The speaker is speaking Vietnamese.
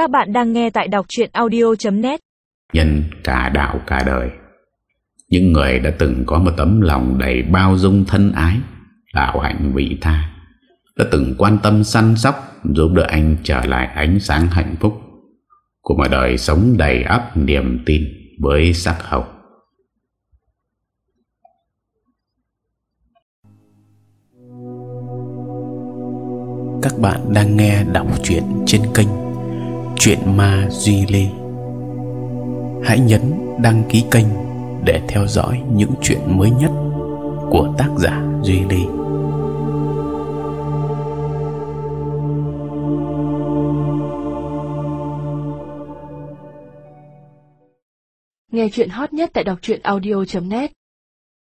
Các bạn đang nghe tại đọc chuyện audio.net Nhân cả đạo cả đời Những người đã từng có một tấm lòng đầy bao dung thân ái Đạo hạnh vị tha Đã từng quan tâm săn sóc Giúp đỡ anh trở lại ánh sáng hạnh phúc Của một đời sống đầy ắp niềm tin Với sắc hồng Các bạn đang nghe đọc truyện trên kênh Chuyện Ma Duy Lê. Hãy nhấn đăng ký kênh để theo dõi những chuyện mới nhất của tác giả Duy Lê. Nghe chuyện hot nhất tại đọc audio.net